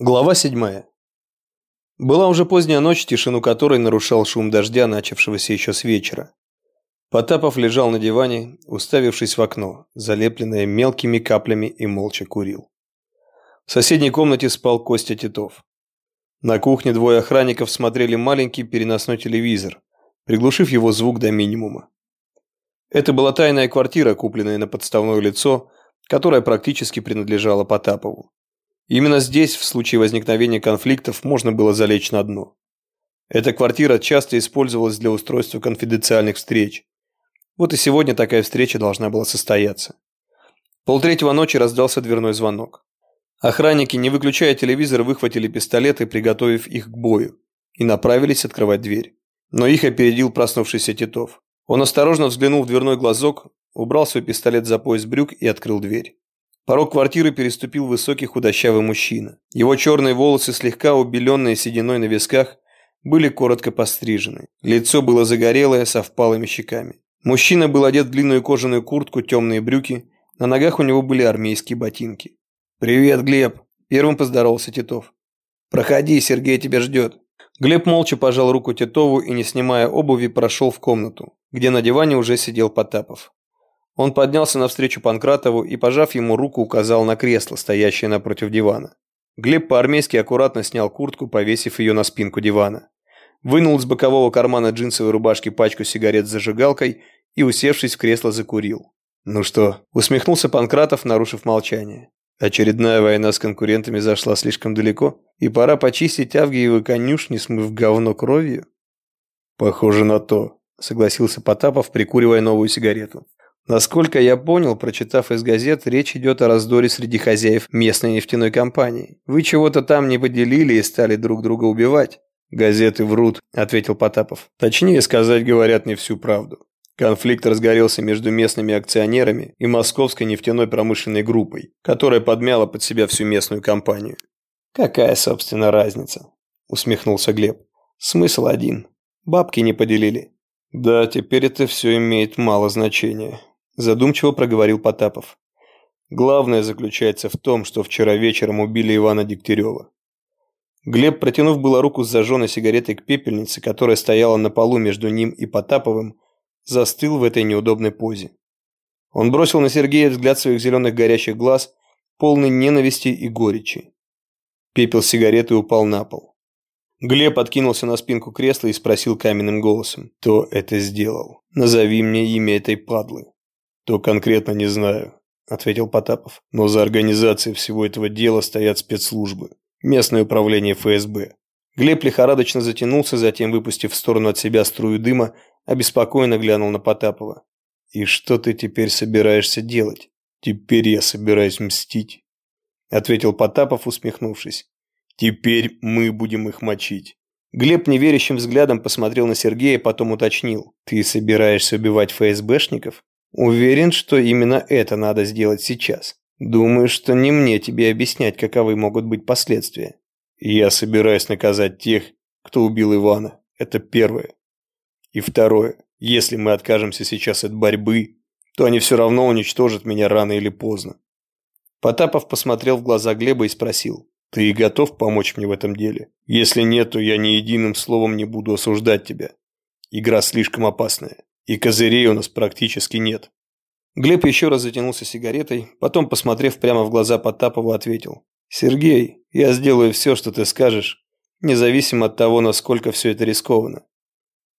Глава 7. Была уже поздняя ночь, тишину которой нарушал шум дождя, начавшегося еще с вечера. Потапов лежал на диване, уставившись в окно, залепленное мелкими каплями и молча курил. В соседней комнате спал Костя Титов. На кухне двое охранников смотрели маленький переносной телевизор, приглушив его звук до минимума. Это была тайная квартира, купленная на подставное лицо, которая практически принадлежала Потапову. Именно здесь, в случае возникновения конфликтов, можно было залечь на дно. Эта квартира часто использовалась для устройства конфиденциальных встреч. Вот и сегодня такая встреча должна была состояться. Полтретьего ночи раздался дверной звонок. Охранники, не выключая телевизор, выхватили пистолеты, приготовив их к бою, и направились открывать дверь. Но их опередил проснувшийся Титов. Он осторожно взглянул в дверной глазок, убрал свой пистолет за пояс брюк и открыл дверь. Порог квартиры переступил высокий худощавый мужчина. Его черные волосы, слегка убеленные сединой на висках, были коротко пострижены. Лицо было загорелое, со впалыми щеками. Мужчина был одет в длинную кожаную куртку, темные брюки, на ногах у него были армейские ботинки. «Привет, Глеб!» – первым поздоровался Титов. «Проходи, Сергей тебя ждет». Глеб молча пожал руку Титову и, не снимая обуви, прошел в комнату, где на диване уже сидел Потапов. Он поднялся навстречу Панкратову и, пожав ему руку, указал на кресло, стоящее напротив дивана. Глеб по-армейски аккуратно снял куртку, повесив ее на спинку дивана. Вынул из бокового кармана джинсовой рубашки пачку сигарет с зажигалкой и, усевшись в кресло, закурил. «Ну что?» – усмехнулся Панкратов, нарушив молчание. Очередная война с конкурентами зашла слишком далеко, и пора почистить Авгиевы конюшни, смыв говно кровью? Похоже на то, согласился Потапов, прикуривая новую сигарету. Насколько я понял, прочитав из газет, речь идет о раздоре среди хозяев местной нефтяной компании. Вы чего-то там не поделили и стали друг друга убивать. Газеты врут, ответил Потапов. Точнее сказать, говорят не всю правду. Конфликт разгорелся между местными акционерами и московской нефтяной промышленной группой, которая подмяла под себя всю местную компанию. «Какая, собственно, разница?» – усмехнулся Глеб. «Смысл один. Бабки не поделили». «Да, теперь это все имеет мало значения задумчиво проговорил Потапов. Главное заключается в том, что вчера вечером убили Ивана Дегтярева. Глеб, протянув было руку с зажженной сигаретой к пепельнице, которая стояла на полу между ним и Потаповым, застыл в этой неудобной позе. Он бросил на Сергея взгляд своих зеленых горящих глаз, полный ненависти и горечи. Пепел сигареты упал на пол. Глеб откинулся на спинку кресла и спросил каменным голосом, кто это сделал. «Назови мне имя этой падлы». «То конкретно не знаю», – ответил Потапов. «Но за организацией всего этого дела стоят спецслужбы. Местное управление ФСБ». Глеб лихорадочно затянулся, затем, выпустив в сторону от себя струю дыма, обеспокоенно глянул на Потапова. «И что ты теперь собираешься делать?» «Теперь я собираюсь мстить», – ответил Потапов, усмехнувшись. «Теперь мы будем их мочить». Глеб неверящим взглядом посмотрел на Сергея, потом уточнил. «Ты собираешься убивать ФСБшников?» Уверен, что именно это надо сделать сейчас. Думаю, что не мне тебе объяснять, каковы могут быть последствия. Я собираюсь наказать тех, кто убил Ивана. Это первое. И второе. Если мы откажемся сейчас от борьбы, то они все равно уничтожат меня рано или поздно. Потапов посмотрел в глаза Глеба и спросил. Ты готов помочь мне в этом деле? Если нет, то я ни единым словом не буду осуждать тебя. Игра слишком опасная. И козырей у нас практически нет. Глеб еще раз затянулся сигаретой, потом, посмотрев прямо в глаза Потапову, ответил. «Сергей, я сделаю все, что ты скажешь, независимо от того, насколько все это рискованно.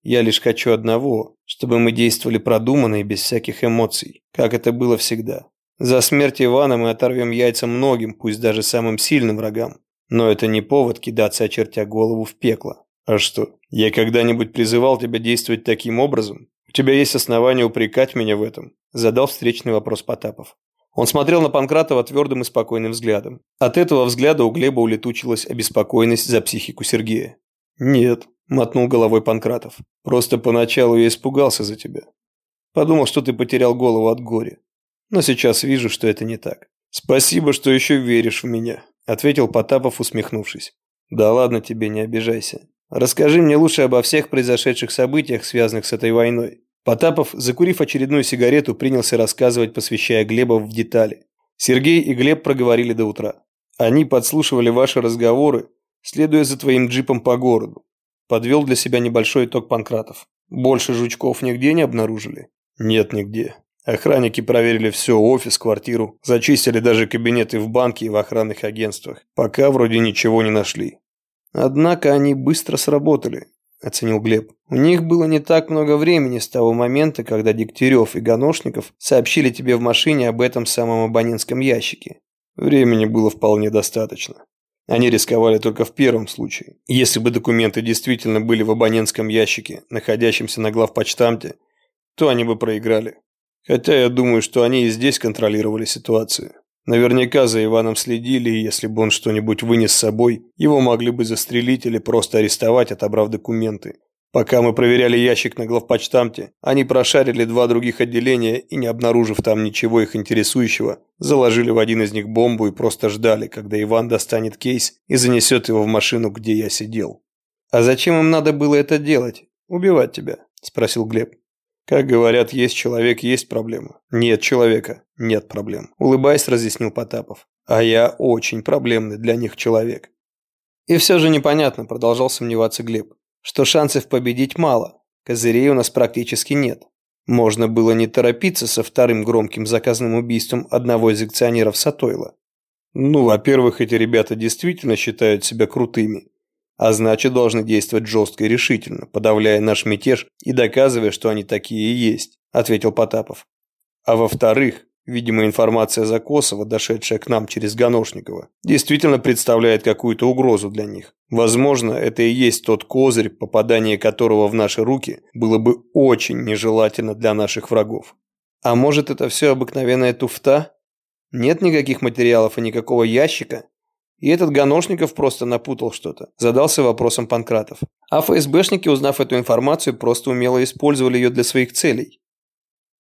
Я лишь хочу одного, чтобы мы действовали продуманно и без всяких эмоций, как это было всегда. За смерть Ивана мы оторвем яйца многим, пусть даже самым сильным врагам. Но это не повод кидаться, очертя голову в пекло. А что, я когда-нибудь призывал тебя действовать таким образом? «У тебя есть основания упрекать меня в этом?» – задал встречный вопрос Потапов. Он смотрел на Панкратова твердым и спокойным взглядом. От этого взгляда у Глеба улетучилась обеспокоенность за психику Сергея. «Нет», – мотнул головой Панкратов. «Просто поначалу я испугался за тебя. Подумал, что ты потерял голову от горя. Но сейчас вижу, что это не так. Спасибо, что еще веришь в меня», – ответил Потапов, усмехнувшись. «Да ладно тебе, не обижайся. Расскажи мне лучше обо всех произошедших событиях, связанных с этой войной. Потапов, закурив очередную сигарету, принялся рассказывать, посвящая Глеба в детали. Сергей и Глеб проговорили до утра. Они подслушивали ваши разговоры, следуя за твоим джипом по городу. Подвел для себя небольшой итог Панкратов. Больше жучков нигде не обнаружили? Нет, нигде. Охранники проверили все, офис, квартиру, зачистили даже кабинеты в банке и в охранных агентствах. Пока вроде ничего не нашли. Однако они быстро сработали, оценил Глеб. У них было не так много времени с того момента, когда Дегтярев и Ганошников сообщили тебе в машине об этом самом абонентском ящике. Времени было вполне достаточно. Они рисковали только в первом случае. Если бы документы действительно были в абонентском ящике, находящемся на главпочтамте, то они бы проиграли. Хотя я думаю, что они и здесь контролировали ситуацию. Наверняка за Иваном следили, и если бы он что-нибудь вынес с собой, его могли бы застрелить или просто арестовать, отобрав документы. Пока мы проверяли ящик на главпочтамте, они прошарили два других отделения и, не обнаружив там ничего их интересующего, заложили в один из них бомбу и просто ждали, когда Иван достанет кейс и занесет его в машину, где я сидел. «А зачем им надо было это делать? Убивать тебя?» – спросил Глеб. Как говорят, есть человек, есть проблема. Нет человека, нет проблем. Улыбаясь, разъяснил Потапов. А я очень проблемный для них человек. И все же непонятно, продолжал сомневаться Глеб, что шансов победить мало. Козырей у нас практически нет. Можно было не торопиться со вторым громким заказным убийством одного из акционеров Сатойла. Ну, во-первых, эти ребята действительно считают себя крутыми а значит должны действовать жестко и решительно, подавляя наш мятеж и доказывая, что они такие и есть», – ответил Потапов. «А во-вторых, видимо, информация за Косово, дошедшая к нам через Ганошникова, действительно представляет какую-то угрозу для них. Возможно, это и есть тот козырь, попадание которого в наши руки было бы очень нежелательно для наших врагов. А может, это все обыкновенная туфта? Нет никаких материалов и никакого ящика, и этот Ганошников просто напутал что-то. Задался вопросом Панкратов. А ФСБшники, узнав эту информацию, просто умело использовали ее для своих целей.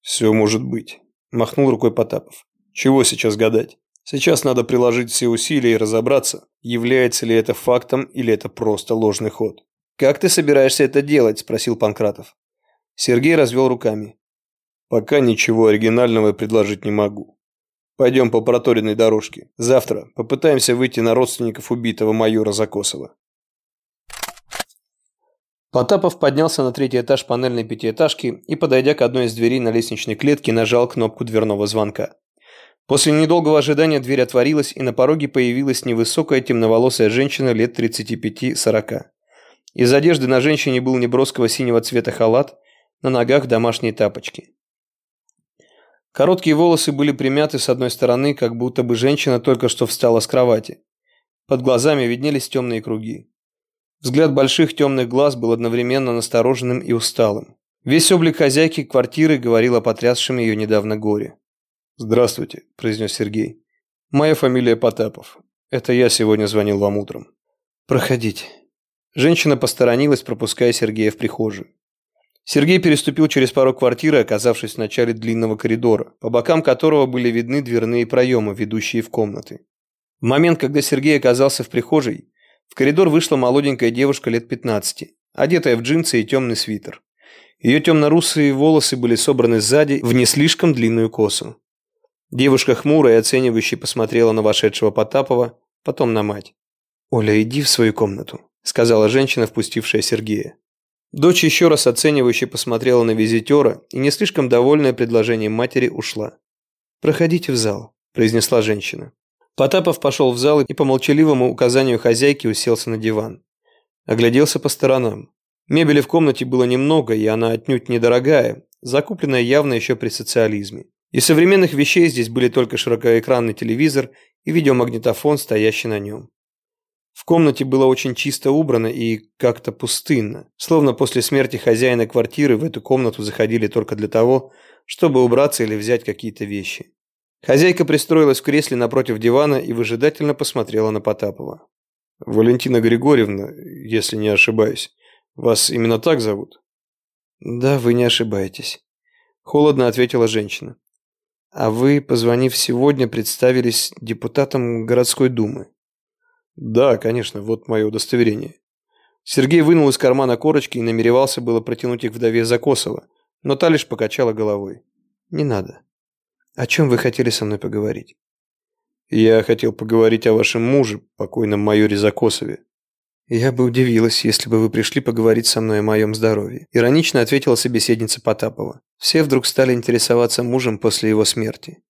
«Все может быть», – махнул рукой Потапов. «Чего сейчас гадать? Сейчас надо приложить все усилия и разобраться, является ли это фактом или это просто ложный ход». «Как ты собираешься это делать?» – спросил Панкратов. Сергей развел руками. «Пока ничего оригинального предложить не могу. Пойдем по проторенной дорожке. Завтра попытаемся выйти на родственников убитого майора Закосова. Потапов поднялся на третий этаж панельной пятиэтажки и, подойдя к одной из дверей на лестничной клетке, нажал кнопку дверного звонка. После недолгого ожидания дверь отворилась, и на пороге появилась невысокая темноволосая женщина лет 35-40. Из одежды на женщине был неброского синего цвета халат, на ногах домашние тапочки. Короткие волосы были примяты с одной стороны, как будто бы женщина только что встала с кровати. Под глазами виднелись темные круги. Взгляд больших темных глаз был одновременно настороженным и усталым. Весь облик хозяйки квартиры говорил о потрясшем ее недавно горе. «Здравствуйте», – произнес Сергей. «Моя фамилия Потапов. Это я сегодня звонил вам утром». «Проходите». Женщина посторонилась, пропуская Сергея в прихожую. Сергей переступил через порог квартиры, оказавшись в начале длинного коридора, по бокам которого были видны дверные проемы, ведущие в комнаты. В момент, когда Сергей оказался в прихожей, в коридор вышла молоденькая девушка лет 15, одетая в джинсы и темный свитер. Ее темно-русые волосы были собраны сзади в не слишком длинную косу. Девушка хмуро и оценивающе посмотрела на вошедшего Потапова, потом на мать. «Оля, иди в свою комнату», – сказала женщина, впустившая Сергея. Дочь еще раз оценивающе посмотрела на визитера и, не слишком довольная предложением матери, ушла. «Проходите в зал», – произнесла женщина. Потапов пошел в зал и по молчаливому указанию хозяйки уселся на диван. Огляделся по сторонам. Мебели в комнате было немного, и она отнюдь недорогая, закупленная явно еще при социализме. Из современных вещей здесь были только широкоэкранный телевизор и видеомагнитофон, стоящий на нем. В комнате было очень чисто убрано и как-то пустынно, словно после смерти хозяина квартиры в эту комнату заходили только для того, чтобы убраться или взять какие-то вещи. Хозяйка пристроилась в кресле напротив дивана и выжидательно посмотрела на Потапова. «Валентина Григорьевна, если не ошибаюсь, вас именно так зовут?» «Да, вы не ошибаетесь», – холодно ответила женщина. «А вы, позвонив сегодня, представились депутатом городской думы». «Да, конечно, вот мое удостоверение». Сергей вынул из кармана корочки и намеревался было протянуть их вдове Закосова, но та лишь покачала головой. «Не надо. О чем вы хотели со мной поговорить?» Я хотел поговорить о вашем муже, покойном майоре Закосове. Я бы удивилась, если бы вы пришли поговорить со мной о моем здоровье. Иронично ответила собеседница Потапова. Все вдруг стали интересоваться мужем после его смерти.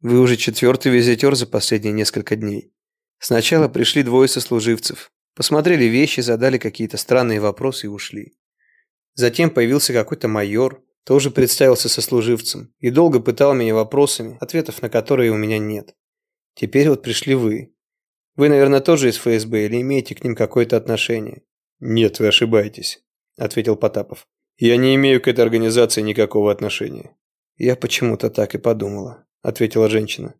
Вы уже четвертый визитер за последние несколько дней. Сначала пришли двое сослуживцев. Посмотрели вещи, задали какие-то странные вопросы и ушли. Затем появился какой-то майор, тоже представился сослуживцем и долго пытал меня вопросами, ответов на которые у меня нет. Теперь вот пришли вы. Вы, наверное, тоже из ФСБ или имеете к ним какое-то отношение? Нет, вы ошибаетесь, ответил Потапов. Я не имею к этой организации никакого отношения. Я почему-то так и подумала, ответила женщина.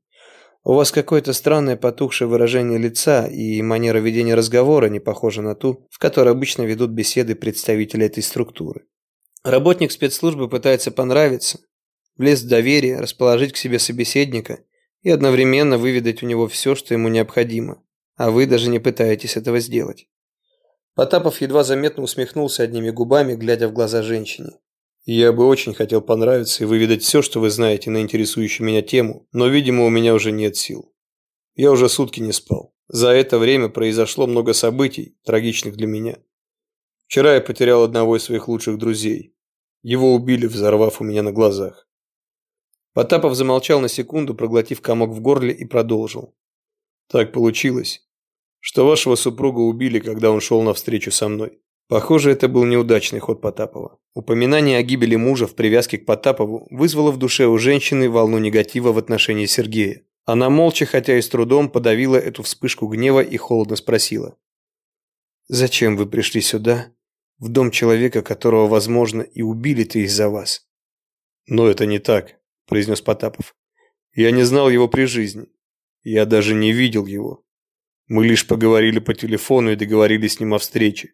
У вас какое-то странное потухшее выражение лица, и манера ведения разговора не похожа на ту, в которой обычно ведут беседы представители этой структуры. Работник спецслужбы пытается понравиться, влезть в доверие, расположить к себе собеседника и одновременно выведать у него все, что ему необходимо, а вы даже не пытаетесь этого сделать. Потапов едва заметно усмехнулся одними губами, глядя в глаза женщине. «Я бы очень хотел понравиться и выведать все, что вы знаете на интересующую меня тему, но, видимо, у меня уже нет сил. Я уже сутки не спал. За это время произошло много событий, трагичных для меня. Вчера я потерял одного из своих лучших друзей. Его убили, взорвав у меня на глазах. Потапов замолчал на секунду, проглотив комок в горле и продолжил. Так получилось, что вашего супруга убили, когда он шел навстречу со мной. Похоже, это был неудачный ход Потапова. Упоминание о гибели мужа в привязке к Потапову вызвало в душе у женщины волну негатива в отношении Сергея. Она молча, хотя и с трудом, подавила эту вспышку гнева и холодно спросила. «Зачем вы пришли сюда, в дом человека, которого, возможно, и убили-то из-за вас?» «Но это не так», – произнес Потапов. «Я не знал его при жизни. Я даже не видел его. Мы лишь поговорили по телефону и договорились с ним о встрече.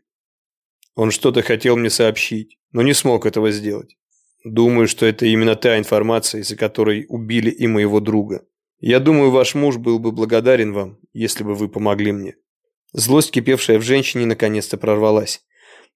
Он что-то хотел мне сообщить, но не смог этого сделать. Думаю, что это именно та информация, из-за которой убили и моего друга. Я думаю, ваш муж был бы благодарен вам, если бы вы помогли мне». Злость, кипевшая в женщине, наконец-то прорвалась.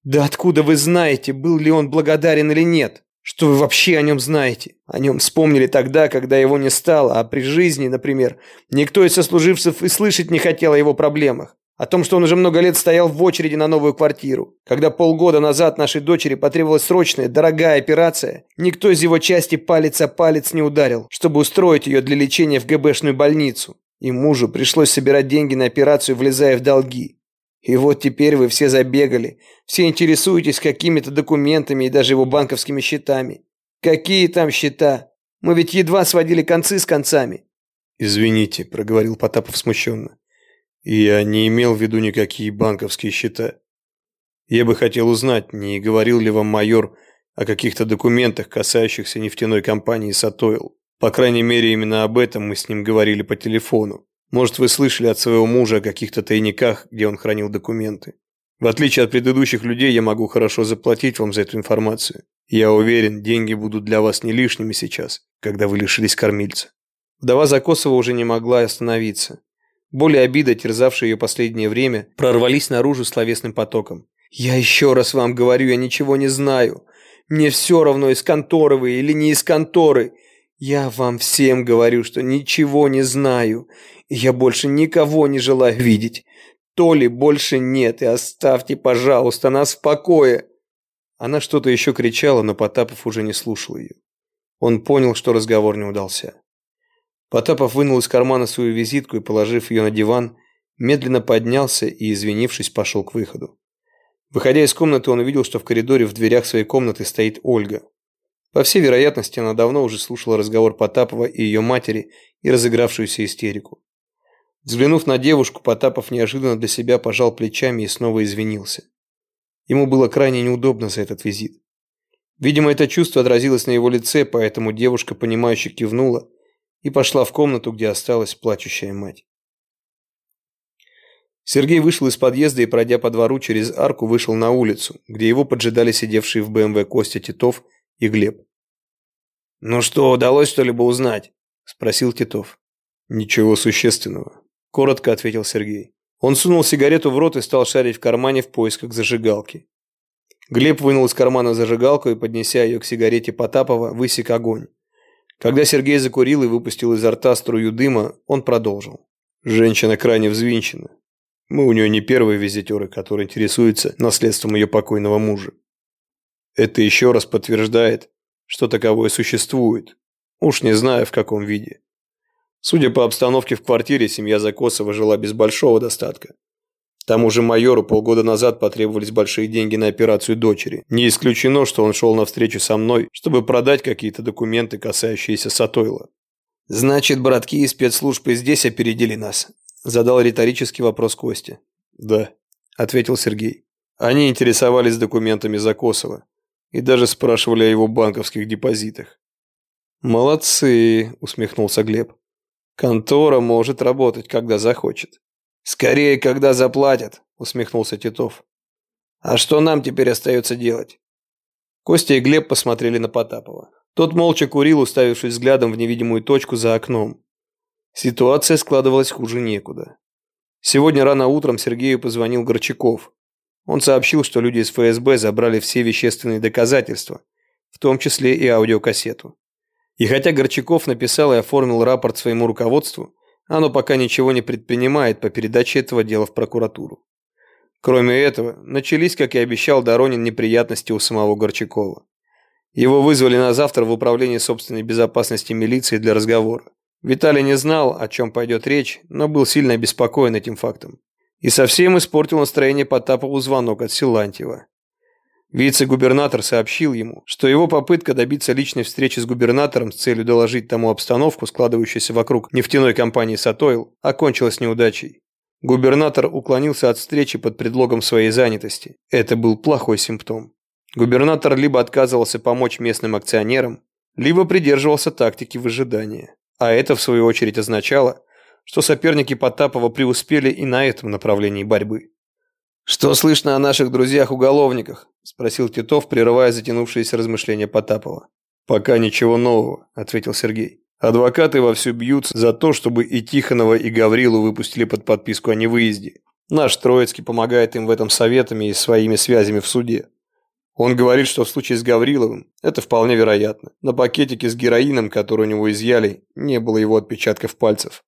«Да откуда вы знаете, был ли он благодарен или нет? Что вы вообще о нем знаете? О нем вспомнили тогда, когда его не стало, а при жизни, например, никто из сослуживцев и слышать не хотел о его проблемах. О том, что он уже много лет стоял в очереди на новую квартиру. Когда полгода назад нашей дочери потребовалась срочная, дорогая операция, никто из его части палец о палец не ударил, чтобы устроить ее для лечения в ГБшную больницу. И мужу пришлось собирать деньги на операцию, влезая в долги. И вот теперь вы все забегали, все интересуетесь какими-то документами и даже его банковскими счетами. Какие там счета? Мы ведь едва сводили концы с концами. Извините, проговорил Потапов смущенно. Я не имел в виду никакие банковские счета. Я бы хотел узнать, не говорил ли вам майор о каких-то документах, касающихся нефтяной компании «Сатойл». По крайней мере, именно об этом мы с ним говорили по телефону. Может, вы слышали от своего мужа о каких-то тайниках, где он хранил документы. В отличие от предыдущих людей, я могу хорошо заплатить вам за эту информацию. Я уверен, деньги будут для вас не лишними сейчас, когда вы лишились кормильца». Вдова Закосова уже не могла остановиться. Боли и обида, терзавшие ее последнее время, прорвались наружу словесным потоком. «Я еще раз вам говорю, я ничего не знаю. Мне все равно, из конторы вы или не из конторы. Я вам всем говорю, что ничего не знаю. Я больше никого не желаю видеть. Толи больше нет, и оставьте, пожалуйста, нас в покое!» Она что-то еще кричала, но Потапов уже не слушал ее. Он понял, что разговор не удался. Потапов вынул из кармана свою визитку и, положив ее на диван, медленно поднялся и, извинившись, пошел к выходу. Выходя из комнаты, он увидел, что в коридоре в дверях своей комнаты стоит Ольга. По всей вероятности, она давно уже слушала разговор Потапова и ее матери и разыгравшуюся истерику. Взглянув на девушку, Потапов неожиданно для себя пожал плечами и снова извинился. Ему было крайне неудобно за этот визит. Видимо, это чувство отразилось на его лице, поэтому девушка, понимающе кивнула и пошла в комнату, где осталась плачущая мать. Сергей вышел из подъезда и, пройдя по двору через арку, вышел на улицу, где его поджидали сидевшие в БМВ Костя Титов и Глеб. «Ну что, удалось что-либо узнать?» – спросил Титов. «Ничего существенного. Коротко ответил Сергей. Он сунул сигарету в рот и стал шарить в кармане в поисках зажигалки. Глеб вынул из кармана зажигалку и, поднеся ее к сигарете Потапова, высек огонь. Когда Сергей закурил и выпустил изо рта струю дыма, он продолжил. Женщина крайне взвинчена. Мы у нее не первые визитеры, которые интересуются наследством ее покойного мужа. Это еще раз подтверждает, что таковое существует. Уж не знаю, в каком виде. Судя по обстановке в квартире, семья Закосова жила без большого достатка. Тому же майору полгода назад потребовались большие деньги на операцию дочери. Не исключено, что он шел навстречу со мной, чтобы продать какие-то документы, касающиеся Сатойла. «Значит, братки из спецслужбы здесь опередили нас?» Задал риторический вопрос Костя. «Да», – ответил Сергей. Они интересовались документами Закосова и даже спрашивали о его банковских депозитах. «Молодцы», – усмехнулся Глеб. «Контора может работать, когда захочет». «Скорее, когда заплатят», – усмехнулся Титов. «А что нам теперь остается делать?» Костя и Глеб посмотрели на Потапова. Тот молча курил, уставившись взглядом в невидимую точку за окном. Ситуация складывалась хуже некуда. Сегодня рано утром Сергею позвонил Горчаков. Он сообщил, что люди из ФСБ забрали все вещественные доказательства, в том числе и аудиокассету. И хотя Горчаков написал и оформил рапорт своему руководству, оно пока ничего не предпринимает по передаче этого дела в прокуратуру. Кроме этого, начались, как и обещал Доронин, неприятности у самого Горчакова. Его вызвали на завтра в управление собственной безопасности милиции для разговора. Виталий не знал, о чем пойдет речь, но был сильно обеспокоен этим фактом. И совсем испортил настроение Потапову звонок от Силантьева. Вице-губернатор сообщил ему, что его попытка добиться личной встречи с губернатором с целью доложить тому обстановку, складывающуюся вокруг нефтяной компании «Сатойл», окончилась неудачей. Губернатор уклонился от встречи под предлогом своей занятости. Это был плохой симптом. Губернатор либо отказывался помочь местным акционерам, либо придерживался тактики выжидания. А это, в свою очередь, означало, что соперники Потапова преуспели и на этом направлении борьбы. «Что слышно о наших друзьях-уголовниках?» – спросил Титов, прерывая затянувшиеся размышления Потапова. «Пока ничего нового», – ответил Сергей. «Адвокаты вовсю бьются за то, чтобы и Тихонова, и Гаврилу выпустили под подписку о невыезде. Наш Троицкий помогает им в этом советами и своими связями в суде. Он говорит, что в случае с Гавриловым это вполне вероятно. На пакетике с героином, который у него изъяли, не было его отпечатков пальцев.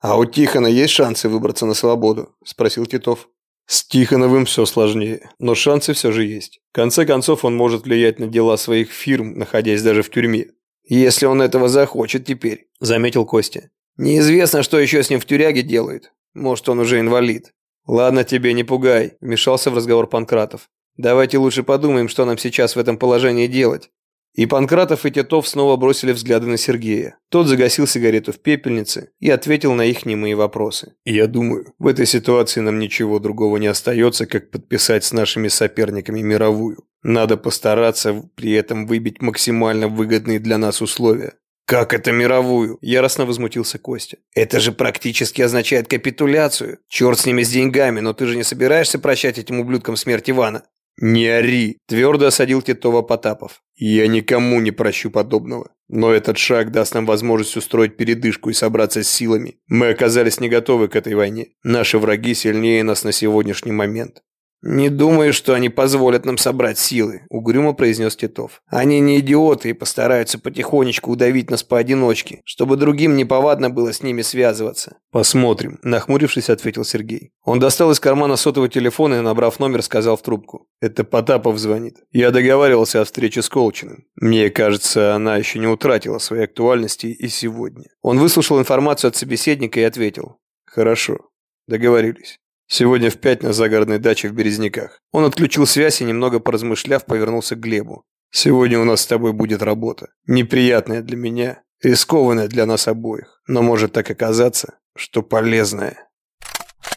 «А у Тихона есть шансы выбраться на свободу?» – спросил Титов. С Тихоновым все сложнее, но шансы все же есть. В конце концов, он может влиять на дела своих фирм, находясь даже в тюрьме. «Если он этого захочет теперь», – заметил Костя. «Неизвестно, что еще с ним в тюряге делают. Может, он уже инвалид». «Ладно тебе, не пугай», – вмешался в разговор Панкратов. «Давайте лучше подумаем, что нам сейчас в этом положении делать. И Панкратов и Титов снова бросили взгляды на Сергея. Тот загасил сигарету в пепельнице и ответил на их немые вопросы. «Я думаю, в этой ситуации нам ничего другого не остается, как подписать с нашими соперниками мировую. Надо постараться при этом выбить максимально выгодные для нас условия. «Как это мировую?» – яростно возмутился Костя. «Это же практически означает капитуляцию. Черт с ними с деньгами, но ты же не собираешься прощать этим ублюдкам смерть Ивана?» «Не ори!» – твердо осадил Титова Потапов. «Я никому не прощу подобного. Но этот шаг даст нам возможность устроить передышку и собраться с силами. Мы оказались не готовы к этой войне. Наши враги сильнее нас на сегодняшний момент. «Не думаю, что они позволят нам собрать силы», – угрюмо произнес Титов. «Они не идиоты и постараются потихонечку удавить нас поодиночке, чтобы другим неповадно было с ними связываться». «Посмотрим», – нахмурившись, ответил Сергей. Он достал из кармана сотовый телефон и, набрав номер, сказал в трубку. «Это Потапов звонит. Я договаривался о встрече с Колчиным. Мне кажется, она еще не утратила своей актуальности и сегодня». Он выслушал информацию от собеседника и ответил. «Хорошо. Договорились». Сегодня в пять на загородной даче в Березняках. Он отключил связь и, немного поразмышляв, повернулся к Глебу. Сегодня у нас с тобой будет работа. Неприятная для меня, рискованная для нас обоих. Но может так оказаться, что полезная.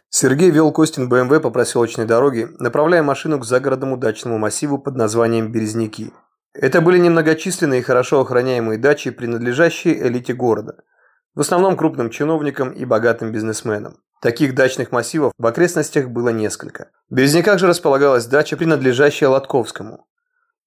Сергей вел Костин БМВ по проселочной дороге, направляя машину к загородному дачному массиву под названием Березняки. Это были немногочисленные и хорошо охраняемые дачи, принадлежащие элите города. В основном крупным чиновникам и богатым бизнесменам. Таких дачных массивов в окрестностях было несколько. В Березняках же располагалась дача, принадлежащая Лотковскому.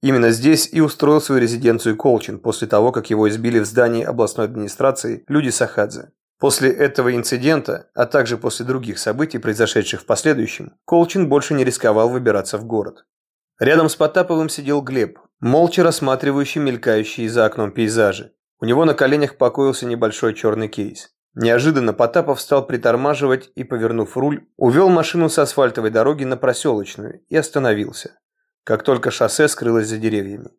Именно здесь и устроил свою резиденцию Колчин после того, как его избили в здании областной администрации люди Сахадзе. После этого инцидента, а также после других событий, произошедших в последующем, Колчин больше не рисковал выбираться в город. Рядом с Потаповым сидел Глеб, молча рассматривающий мелькающие за окном пейзажи. У него на коленях покоился небольшой черный кейс. Неожиданно Потапов стал притормаживать и, повернув руль, увел машину с асфальтовой дороги на проселочную и остановился, как только шоссе скрылось за деревьями.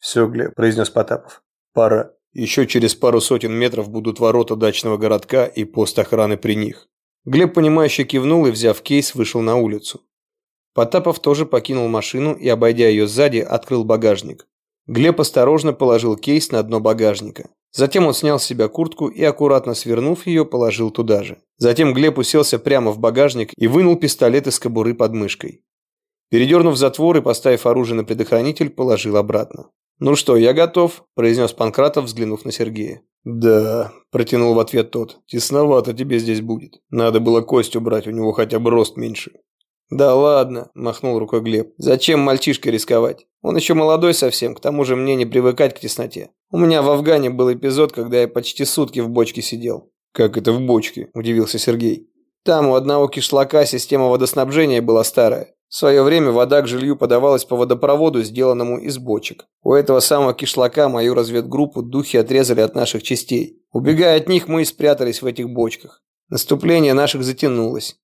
«Все, Глеб», – произнес Потапов, – «пора». Еще через пару сотен метров будут ворота дачного городка и пост охраны при них. Глеб, понимающе кивнул и, взяв кейс, вышел на улицу. Потапов тоже покинул машину и, обойдя ее сзади, открыл багажник. Глеб осторожно положил кейс на дно багажника. Затем он снял с себя куртку и, аккуратно свернув ее, положил туда же. Затем Глеб уселся прямо в багажник и вынул пистолет из кобуры под мышкой. Передернув затвор и поставив оружие на предохранитель, положил обратно. «Ну что, я готов», – произнес Панкратов, взглянув на Сергея. «Да», – протянул в ответ тот, – «тесновато тебе здесь будет. Надо было кость убрать, у него хотя бы рост меньше». «Да ладно», – махнул рукой Глеб. «Зачем мальчишкой рисковать? Он еще молодой совсем, к тому же мне не привыкать к тесноте. У меня в Афгане был эпизод, когда я почти сутки в бочке сидел». «Как это в бочке?» – удивился Сергей. «Там у одного кишлака система водоснабжения была старая. В свое время вода к жилью подавалась по водопроводу, сделанному из бочек. У этого самого кишлака мою разведгруппу духи отрезали от наших частей. Убегая от них, мы и спрятались в этих бочках. Наступление наших затянулось.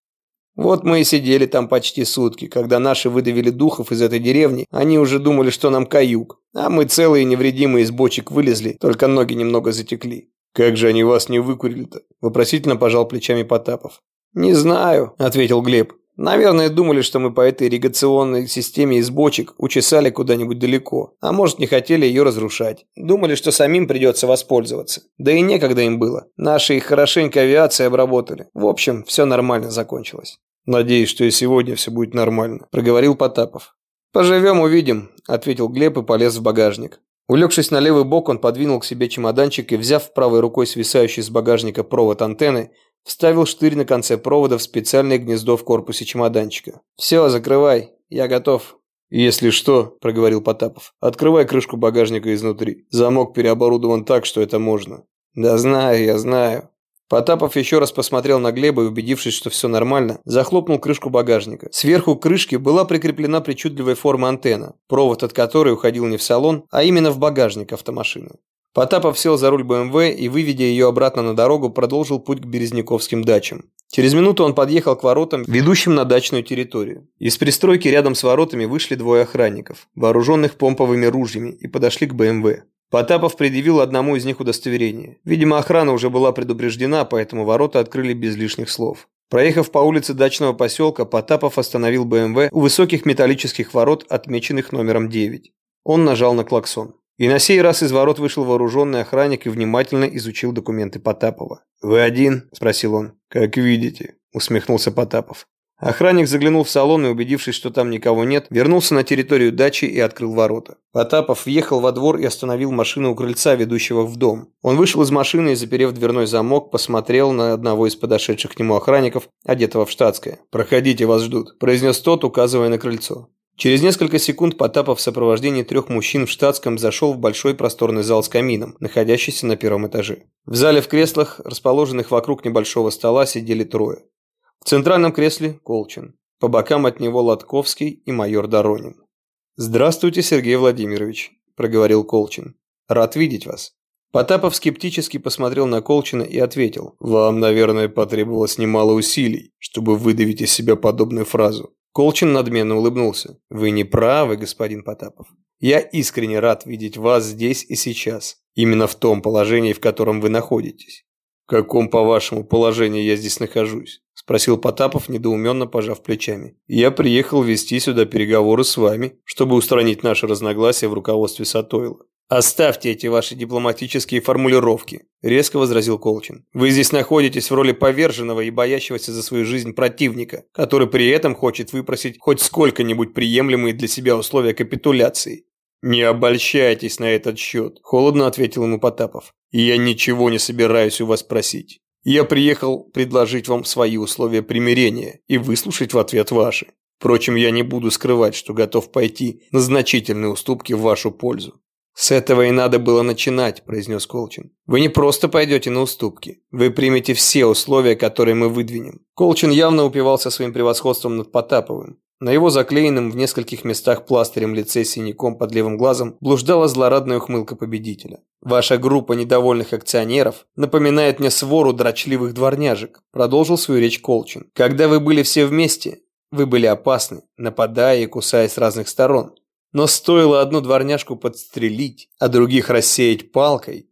Вот мы и сидели там почти сутки. Когда наши выдавили духов из этой деревни, они уже думали, что нам каюк. А мы целые невредимые из бочек вылезли, только ноги немного затекли. «Как же они вас не выкурили-то?» – вопросительно пожал плечами Потапов. «Не знаю», – ответил Глеб. Наверное, думали, что мы по этой ирригационной системе из бочек учесали куда-нибудь далеко, а может не хотели ее разрушать. Думали, что самим придется воспользоваться. Да и некогда им было. Наши их хорошенько авиацией обработали. В общем, все нормально закончилось. «Надеюсь, что и сегодня все будет нормально», – проговорил Потапов. «Поживем, увидим», – ответил Глеб и полез в багажник. Улегшись на левый бок, он подвинул к себе чемоданчик и, взяв правой рукой свисающий с багажника провод антенны, Вставил штырь на конце провода в специальное гнездо в корпусе чемоданчика. «Все, закрывай, я готов». «Если что», – проговорил Потапов, – «открывай крышку багажника изнутри. Замок переоборудован так, что это можно». «Да знаю, я знаю». Потапов еще раз посмотрел на Глеба и, убедившись, что все нормально, захлопнул крышку багажника. Сверху к крышке была прикреплена причудливой формы антенна, провод от которой уходил не в салон, а именно в багажник автомашины. Потапов сел за руль БМВ и, выведя ее обратно на дорогу, продолжил путь к Березняковским дачам. Через минуту он подъехал к воротам, ведущим на дачную территорию. Из пристройки рядом с воротами вышли двое охранников, вооруженных помповыми ружьями, и подошли к БМВ. Потапов предъявил одному из них удостоверение. Видимо, охрана уже была предупреждена, поэтому ворота открыли без лишних слов. Проехав по улице дачного поселка, Потапов остановил БМВ у высоких металлических ворот, отмеченных номером 9. Он нажал на клаксон. И на сей раз из ворот вышел вооруженный охранник и внимательно изучил документы Потапова. «Вы один?» – спросил он. «Как видите», – усмехнулся Потапов. Охранник заглянул в салон и, убедившись, что там никого нет, вернулся на территорию дачи и открыл ворота. Потапов въехал во двор и остановил машину у крыльца, ведущего в дом. Он вышел из машины и, заперев дверной замок, посмотрел на одного из подошедших к нему охранников, одетого в штатское. «Проходите, вас ждут», – произнес тот, указывая на крыльцо. Через несколько секунд Потапов в сопровождении трех мужчин в штатском зашел в большой просторный зал с камином, находящийся на первом этаже. В зале в креслах, расположенных вокруг небольшого стола, сидели трое. В центральном кресле – Колчин. По бокам от него Лотковский и майор Доронин. «Здравствуйте, Сергей Владимирович», – проговорил Колчин. «Рад видеть вас». Потапов скептически посмотрел на Колчина и ответил. «Вам, наверное, потребовалось немало усилий, чтобы выдавить из себя подобную фразу. Колчин надменно улыбнулся. «Вы не правы, господин Потапов. Я искренне рад видеть вас здесь и сейчас. Именно в том положении, в котором вы находитесь». «В каком, по-вашему, положении я здесь нахожусь?» – спросил Потапов, недоуменно пожав плечами. «Я приехал вести сюда переговоры с вами, чтобы устранить наши разногласия в руководстве Сатойла. «Оставьте эти ваши дипломатические формулировки», – резко возразил Колчин. «Вы здесь находитесь в роли поверженного и боящегося за свою жизнь противника, который при этом хочет выпросить хоть сколько-нибудь приемлемые для себя условия капитуляции». «Не обольщайтесь на этот счет», – холодно ответил ему Потапов. «Я ничего не собираюсь у вас просить. Я приехал предложить вам свои условия примирения и выслушать в ответ ваши. Впрочем, я не буду скрывать, что готов пойти на значительные уступки в вашу пользу. «С этого и надо было начинать», – произнес Колчин. «Вы не просто пойдете на уступки. Вы примете все условия, которые мы выдвинем». Колчин явно упивался своим превосходством над Потаповым. На его заклеенном в нескольких местах пластырем лице синяком под левым глазом блуждала злорадная ухмылка победителя. «Ваша группа недовольных акционеров напоминает мне свору дрочливых дворняжек», продолжил свою речь Колчин. «Когда вы были все вместе, вы были опасны, нападая и кусая с разных сторон. Но стоило одну дворняжку подстрелить, а других рассеять палкой,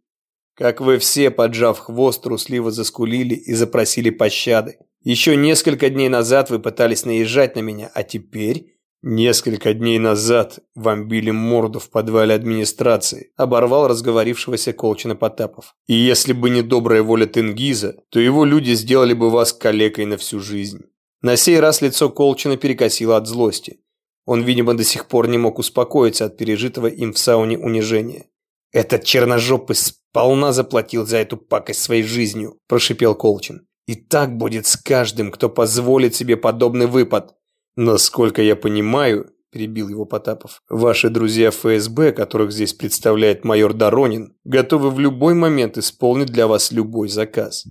как вы все, поджав хвост, трусливо заскулили и запросили пощады. Еще несколько дней назад вы пытались наезжать на меня, а теперь... Несколько дней назад вам били морду в подвале администрации, оборвал разговорившегося Колчина Потапов. И если бы не добрая воля Тенгиза, то его люди сделали бы вас калекой на всю жизнь. На сей раз лицо Колчина перекосило от злости. Он, видимо, до сих пор не мог успокоиться от пережитого им в сауне унижения. «Этот черножопый сполна заплатил за эту пакость своей жизнью», – прошипел Колчин. И так будет с каждым, кто позволит себе подобный выпад. Насколько я понимаю, перебил его Потапов, ваши друзья ФСБ, которых здесь представляет майор Доронин, готовы в любой момент исполнить для вас любой заказ.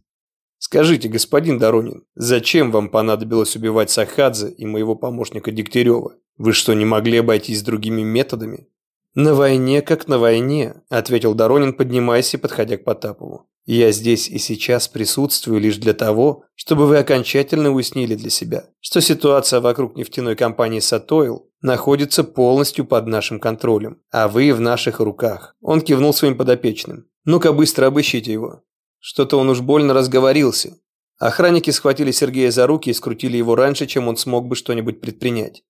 Скажите, господин Доронин, зачем вам понадобилось убивать Сахадзе и моего помощника Дегтярева? Вы что, не могли обойтись другими методами? «На войне, как на войне», – ответил Доронин, поднимаясь и подходя к Потапову. Я здесь и сейчас присутствую лишь для того, чтобы вы окончательно уяснили для себя, что ситуация вокруг нефтяной компании «Сатойл» находится полностью под нашим контролем, а вы в наших руках. Он кивнул своим подопечным. Ну-ка быстро обыщите его. Что-то он уж больно разговорился. Охранники схватили Сергея за руки и скрутили его раньше, чем он смог бы что-нибудь предпринять.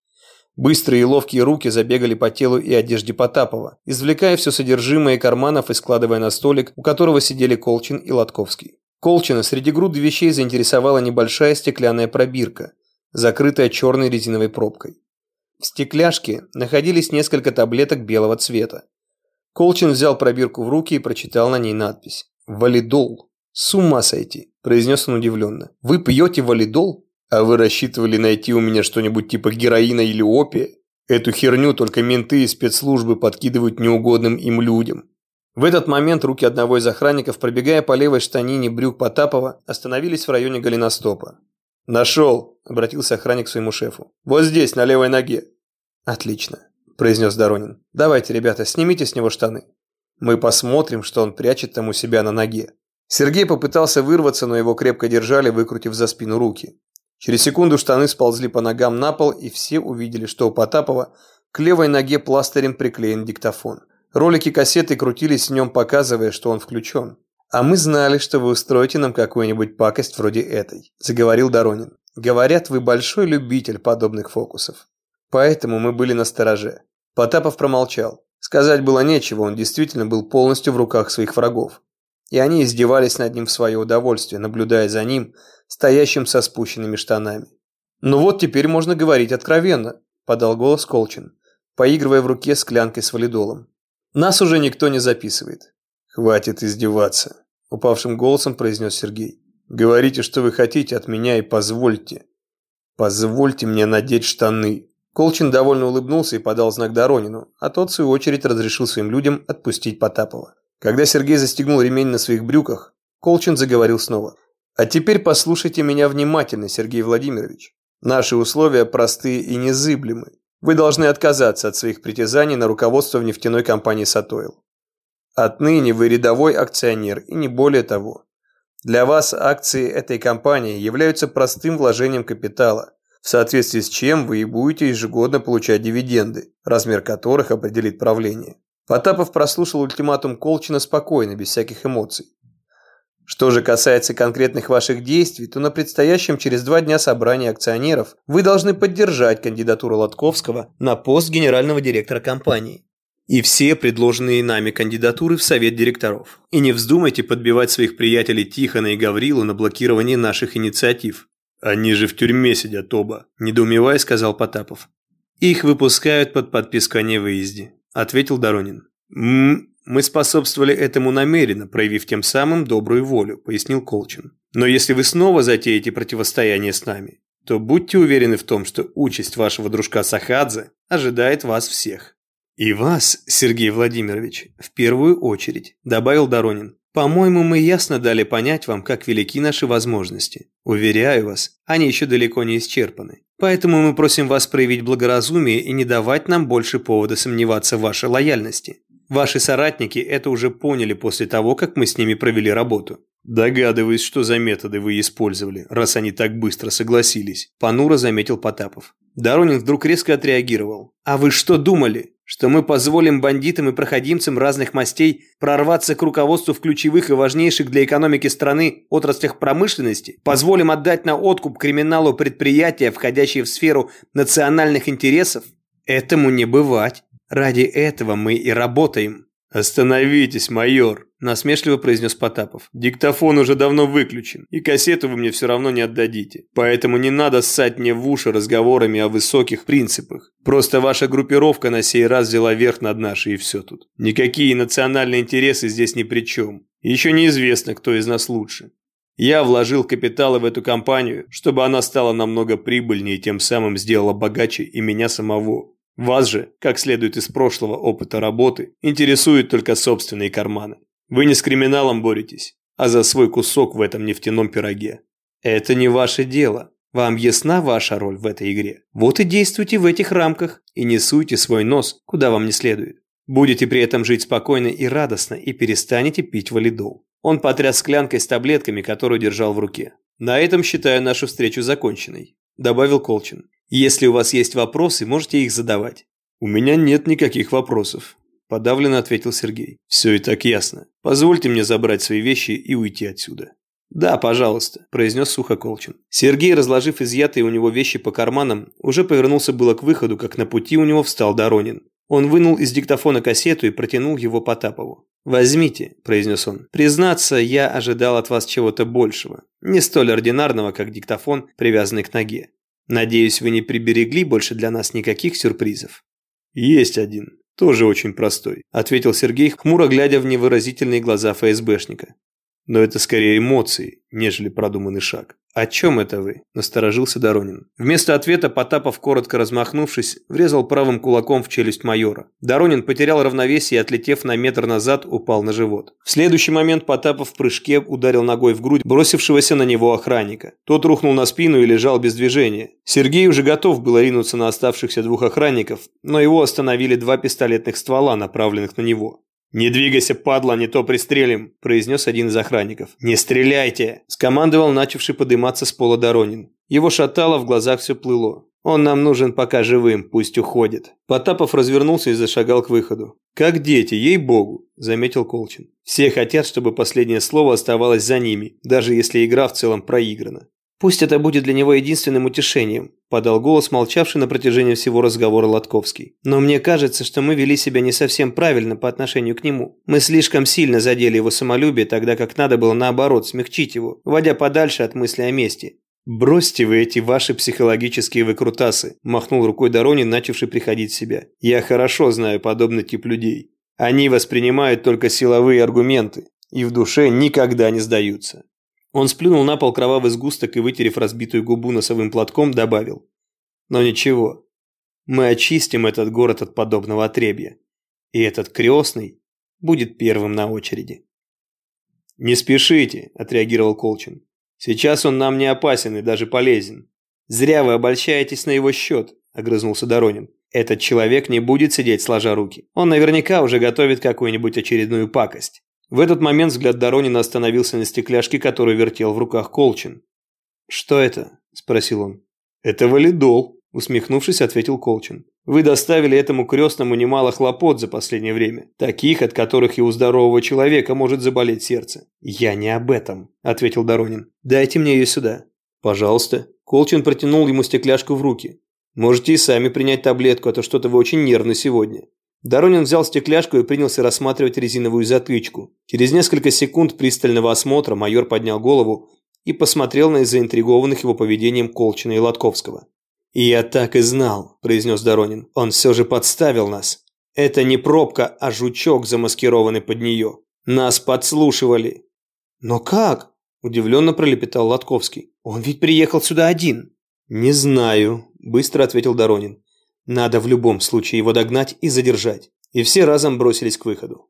Быстрые и ловкие руки забегали по телу и одежде Потапова, извлекая все содержимое карманов и складывая на столик, у которого сидели Колчин и Лотковский. Колчина среди груды вещей заинтересовала небольшая стеклянная пробирка, закрытая черной резиновой пробкой. В стекляшке находились несколько таблеток белого цвета. Колчин взял пробирку в руки и прочитал на ней надпись «Валидол». «С ума сойти», – произнес он удивленно. «Вы пьете валидол?» А вы рассчитывали найти у меня что-нибудь типа героина или опия? Эту херню только менты и спецслужбы подкидывают неугодным им людям. В этот момент руки одного из охранников, пробегая по левой штанине брюк Потапова, остановились в районе голеностопа. «Нашел!» – обратился охранник к своему шефу. «Вот здесь, на левой ноге». «Отлично», – произнес Доронин. «Давайте, ребята, снимите с него штаны. Мы посмотрим, что он прячет там у себя на ноге». Сергей попытался вырваться, но его крепко держали, выкрутив за спину руки. Через секунду штаны сползли по ногам на пол, и все увидели, что у Потапова к левой ноге пластырем приклеен диктофон. Ролики кассеты крутились в нем, показывая, что он включен. «А мы знали, что вы устроите нам какую-нибудь пакость вроде этой», – заговорил Доронин. «Говорят, вы большой любитель подобных фокусов. Поэтому мы были на стороже». Потапов промолчал. Сказать было нечего, он действительно был полностью в руках своих врагов. И они издевались над ним в свое удовольствие, наблюдая за ним – стоящим со спущенными штанами. «Ну вот теперь можно говорить откровенно», – подал голос Колчин, поигрывая в руке склянкой с валидолом. «Нас уже никто не записывает». «Хватит издеваться», – упавшим голосом произнес Сергей. «Говорите, что вы хотите от меня и позвольте. Позвольте мне надеть штаны». Колчин довольно улыбнулся и подал знак Доронину, а тот, в свою очередь, разрешил своим людям отпустить Потапова. Когда Сергей застегнул ремень на своих брюках, Колчин заговорил снова – а теперь послушайте меня внимательно, Сергей Владимирович. Наши условия простые и незыблемы. Вы должны отказаться от своих притязаний на руководство в нефтяной компании «Сатойл». Отныне вы рядовой акционер и не более того. Для вас акции этой компании являются простым вложением капитала, в соответствии с чем вы и будете ежегодно получать дивиденды, размер которых определит правление. Потапов прослушал ультиматум Колчина спокойно, без всяких эмоций. Что же касается конкретных ваших действий, то на предстоящем через два дня собрании акционеров вы должны поддержать кандидатуру Лотковского на пост генерального директора компании. И все предложенные нами кандидатуры в совет директоров. И не вздумайте подбивать своих приятелей Тихона и Гаврилу на блокирование наших инициатив. Они же в тюрьме сидят оба, недоумевая сказал Потапов. Их выпускают под подписку о невыезде, ответил Доронин. «Мы способствовали этому намеренно, проявив тем самым добрую волю», – пояснил Колчин. «Но если вы снова затеете противостояние с нами, то будьте уверены в том, что участь вашего дружка Сахадзе ожидает вас всех». «И вас, Сергей Владимирович, в первую очередь», – добавил Доронин. «По-моему, мы ясно дали понять вам, как велики наши возможности. Уверяю вас, они еще далеко не исчерпаны. Поэтому мы просим вас проявить благоразумие и не давать нам больше повода сомневаться в вашей лояльности. Ваши соратники это уже поняли после того, как мы с ними провели работу. Догадываюсь, что за методы вы использовали, раз они так быстро согласились. Понуро заметил Потапов. Доронин вдруг резко отреагировал. А вы что думали? Что мы позволим бандитам и проходимцам разных мастей прорваться к руководству в ключевых и важнейших для экономики страны отраслях промышленности? Позволим отдать на откуп криминалу предприятия, входящие в сферу национальных интересов? Этому не бывать. Ради этого мы и работаем. «Остановитесь, майор!» – насмешливо произнес Потапов. «Диктофон уже давно выключен, и кассету вы мне все равно не отдадите. Поэтому не надо ссать мне в уши разговорами о высоких принципах. Просто ваша группировка на сей раз взяла верх над нашей, и все тут. Никакие национальные интересы здесь ни при чем. Еще неизвестно, кто из нас лучше. Я вложил капиталы в эту компанию, чтобы она стала намного прибыльнее и тем самым сделала богаче и меня самого. Вас же, как следует из прошлого опыта работы, интересуют только собственные карманы. Вы не с криминалом боретесь, а за свой кусок в этом нефтяном пироге. Это не ваше дело. Вам ясна ваша роль в этой игре. Вот и действуйте в этих рамках и не суйте свой нос, куда вам не следует. Будете при этом жить спокойно и радостно и перестанете пить валидол. Он потряс склянкой с таблетками, которую держал в руке. На этом считаю нашу встречу законченной, добавил Колчин. Если у вас есть вопросы, можете их задавать». «У меня нет никаких вопросов», – подавленно ответил Сергей. «Все и так ясно. Позвольте мне забрать свои вещи и уйти отсюда». «Да, пожалуйста», – произнес Сухоколчин. Сергей, разложив изъятые у него вещи по карманам, уже повернулся было к выходу, как на пути у него встал Доронин. Он вынул из диктофона кассету и протянул его Потапову. «Возьмите», – произнес он. «Признаться, я ожидал от вас чего-то большего. Не столь ординарного, как диктофон, привязанный к ноге. Надеюсь, вы не приберегли больше для нас никаких сюрпризов. Есть один, тоже очень простой, ответил Сергей, хмуро глядя в невыразительные глаза ФСБшника. Но это скорее эмоции, нежели продуманный шаг. «О чем это вы?» – насторожился Доронин. Вместо ответа Потапов, коротко размахнувшись, врезал правым кулаком в челюсть майора. Доронин потерял равновесие и, отлетев на метр назад, упал на живот. В следующий момент Потапов в прыжке ударил ногой в грудь бросившегося на него охранника. Тот рухнул на спину и лежал без движения. Сергей уже готов был ринуться на оставшихся двух охранников, но его остановили два пистолетных ствола, направленных на него. «Не двигайся, падла, не то пристрелим», – произнес один из охранников. «Не стреляйте!» – скомандовал начавший подниматься с пола Доронин. Его шатало, в глазах все плыло. «Он нам нужен пока живым, пусть уходит». Потапов развернулся и зашагал к выходу. «Как дети, ей-богу», – заметил Колчин. «Все хотят, чтобы последнее слово оставалось за ними, даже если игра в целом проиграна. «Пусть это будет для него единственным утешением», – подал голос, молчавший на протяжении всего разговора Лотковский. «Но мне кажется, что мы вели себя не совсем правильно по отношению к нему. Мы слишком сильно задели его самолюбие, тогда как надо было наоборот смягчить его, вводя подальше от мысли о мести. «Бросьте вы эти ваши психологические выкрутасы», – махнул рукой Доронин, начавший приходить в себя. «Я хорошо знаю подобный тип людей. Они воспринимают только силовые аргументы и в душе никогда не сдаются. Он сплюнул на пол кровавый сгусток и, вытерев разбитую губу носовым платком, добавил. «Но ничего, мы очистим этот город от подобного отребья, и этот крестный будет первым на очереди». «Не спешите», – отреагировал Колчин. «Сейчас он нам не опасен и даже полезен». «Зря вы обольщаетесь на его счет», – огрызнулся Доронин. «Этот человек не будет сидеть сложа руки. Он наверняка уже готовит какую-нибудь очередную пакость. В этот момент взгляд Доронина остановился на стекляшке, которую вертел в руках Колчин. «Что это?» – спросил он. «Это валидол», – усмехнувшись, ответил Колчин. «Вы доставили этому крестному немало хлопот за последнее время, таких, от которых и у здорового человека может заболеть сердце». «Я не об этом», – ответил Доронин. «Дайте мне ее сюда». «Пожалуйста». Колчин протянул ему стекляшку в руки. «Можете и сами принять таблетку, а то что-то вы очень нервны сегодня». Доронин взял стекляшку и принялся рассматривать резиновую затычку. Через несколько секунд пристального осмотра майор поднял голову и посмотрел на заинтригованных его поведением Колчина и Лотковского. «Я так и знал», – произнес Доронин. «Он все же подставил нас. Это не пробка, а жучок, замаскированный под нее. Нас подслушивали». «Но как?» – удивленно пролепетал Лотковский. «Он ведь приехал сюда один». «Не знаю», – быстро ответил Доронин. Надо в любом случае его догнать и задержать. И все разом бросились к выходу.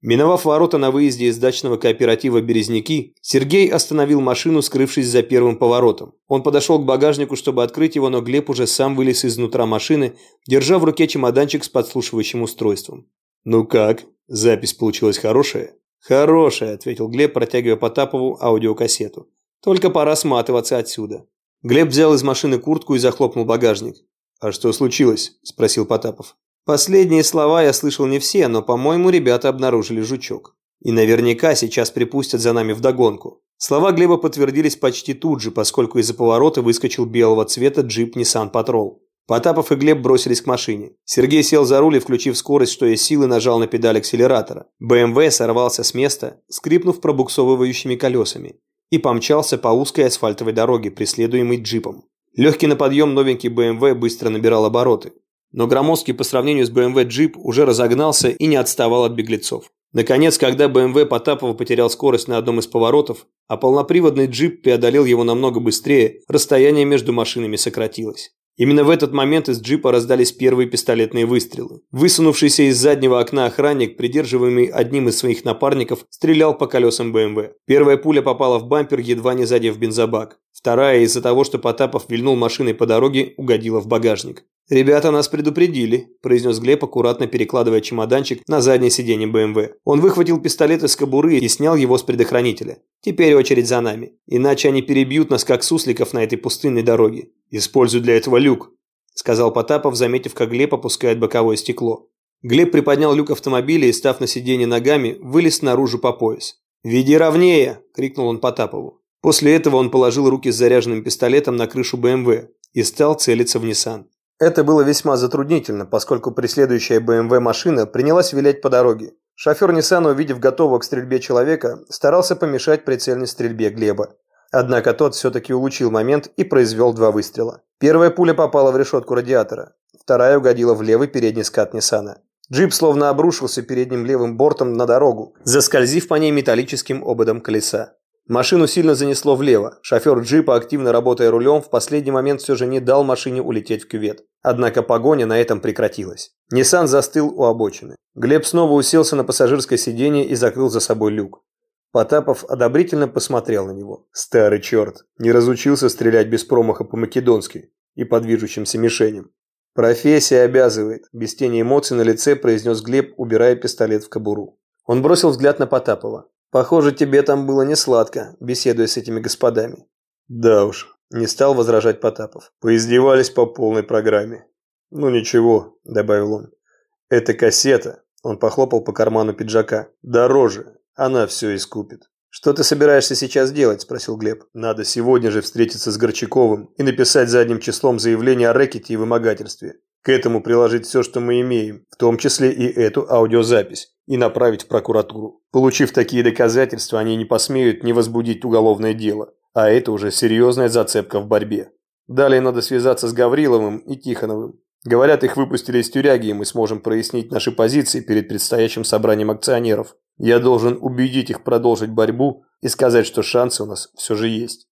Миновав ворота на выезде из дачного кооператива «Березники», Сергей остановил машину, скрывшись за первым поворотом. Он подошел к багажнику, чтобы открыть его, но Глеб уже сам вылез изнутра машины, держа в руке чемоданчик с подслушивающим устройством. «Ну как? Запись получилась хорошая?» «Хорошая», – ответил Глеб, протягивая Потапову аудиокассету. «Только пора сматываться отсюда». Глеб взял из машины куртку и захлопнул багажник. «А что случилось?» – спросил Потапов. Последние слова я слышал не все, но, по-моему, ребята обнаружили жучок. И наверняка сейчас припустят за нами вдогонку. Слова Глеба подтвердились почти тут же, поскольку из-за поворота выскочил белого цвета джип Nissan Patrol. Потапов и Глеб бросились к машине. Сергей сел за руль и, включив скорость, что есть силы, нажал на педаль акселератора. БМВ сорвался с места, скрипнув пробуксовывающими колесами, и помчался по узкой асфальтовой дороге, преследуемый джипом. Легкий на подъем новенький БМВ быстро набирал обороты. Но громоздкий по сравнению с BMW джип уже разогнался и не отставал от беглецов. Наконец, когда BMW Потапова потерял скорость на одном из поворотов, а полноприводный джип преодолел его намного быстрее, расстояние между машинами сократилось. Именно в этот момент из джипа раздались первые пистолетные выстрелы. Высунувшийся из заднего окна охранник, придерживаемый одним из своих напарников, стрелял по колесам БМВ. Первая пуля попала в бампер, едва не задев бензобак. Вторая, из-за того, что Потапов вильнул машиной по дороге, угодила в багажник. «Ребята нас предупредили», – произнес Глеб, аккуратно перекладывая чемоданчик на заднее сиденье БМВ. Он выхватил пистолет из кобуры и снял его с предохранителя. «Теперь очередь за нами. Иначе они перебьют нас, как сусликов на этой пустынной дороге. Используй для этого люк», – сказал Потапов, заметив, как Глеб опускает боковое стекло. Глеб приподнял люк автомобиля и, став на сиденье ногами, вылез наружу по пояс. «Веди ровнее!» – крикнул он Потапову. После этого он положил руки с заряженным пистолетом на крышу БМВ и стал целиться в Ниссан. Это было весьма затруднительно, поскольку преследующая БМВ машина принялась вилять по дороге. Шофер Ниссана, увидев готового к стрельбе человека, старался помешать прицельной стрельбе Глеба. Однако тот все-таки улучил момент и произвел два выстрела. Первая пуля попала в решетку радиатора, вторая угодила в левый передний скат Ниссана. Джип словно обрушился передним левым бортом на дорогу, заскользив по ней металлическим ободом колеса. Машину сильно занесло влево. Шофер джипа, активно работая рулем, в последний момент все же не дал машине улететь в кювет. Однако погоня на этом прекратилась. Ниссан застыл у обочины. Глеб снова уселся на пассажирское сиденье и закрыл за собой люк. Потапов одобрительно посмотрел на него. Старый черт, не разучился стрелять без промаха по-македонски и по движущимся мишеням. «Профессия обязывает», – без тени эмоций на лице произнес Глеб, убирая пистолет в кобуру. Он бросил взгляд на Потапова. Похоже, тебе там было не сладко, беседуя с этими господами. Да уж, не стал возражать Потапов. Поиздевались по полной программе. Ну ничего, добавил он. Это кассета. Он похлопал по карману пиджака. Дороже. Она все искупит. «Что ты собираешься сейчас делать?» – спросил Глеб. «Надо сегодня же встретиться с Горчаковым и написать задним числом заявление о рэкете и вымогательстве. К этому приложить все, что мы имеем, в том числе и эту аудиозапись и направить в прокуратуру. Получив такие доказательства, они не посмеют не возбудить уголовное дело, а это уже серьезная зацепка в борьбе. Далее надо связаться с Гавриловым и Тихоновым. Говорят, их выпустили из тюряги, и мы сможем прояснить наши позиции перед предстоящим собранием акционеров. Я должен убедить их продолжить борьбу и сказать, что шансы у нас все же есть.